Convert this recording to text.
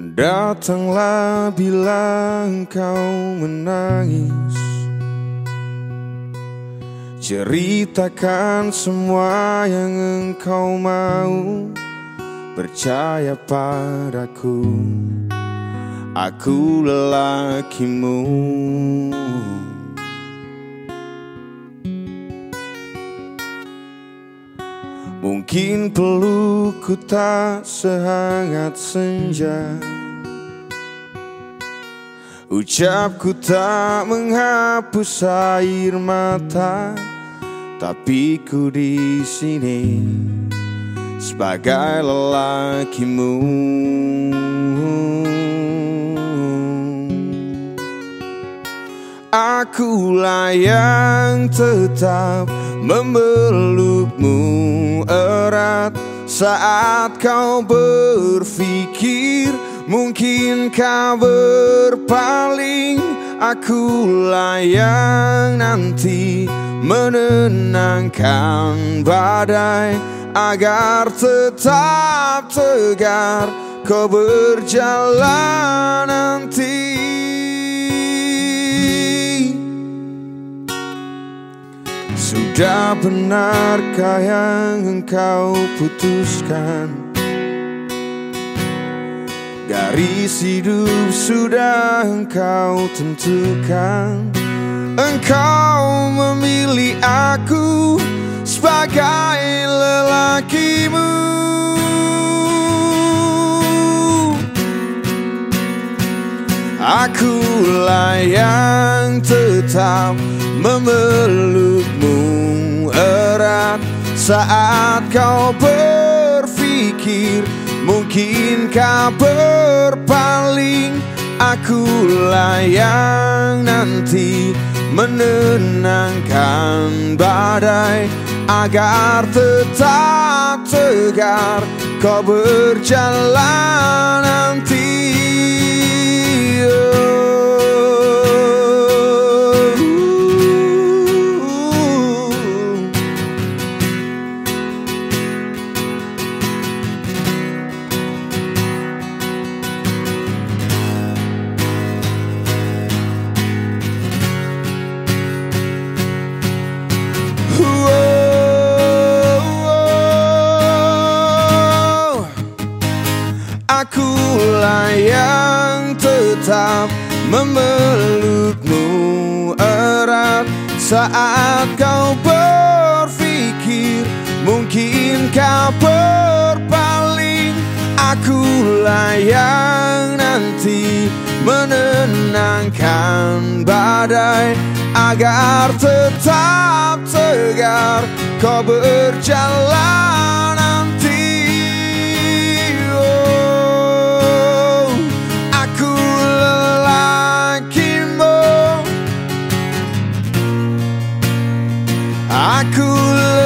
Datanglah bila engkau menangis. Ceritakan semua yang engkau mau. Percaya padaku Aku lelakimu Mungkin pelukku tak sehangat senja. Ucapku tak menghapus air mata Tapi ku di sini Sebagai lelakimu. Akulah yang tetap memelukmu Saat kau berpikir mungkin kau berpaling. Akulah yang nanti menenangkan badai. Agar tetap tegar kau berjalan nanti Sudah benarkah yang engkau putuskan? Garis hidup sudah engkau tentukan. Engkau memilih aku sebagai lelakimu. Akulah yang tetap memelukmu erat saat kau berpikir mungkin kau berpaling. Akulah yang nanti menenangkan badai. Agar tetap tegar kau berjalan Akulah yang tetap memelukmu erat. Saat kau berpikir mungkin kau berpaling. Akulah yang nanti menenangkan badai. Agar tetap tegar kau berjalan I could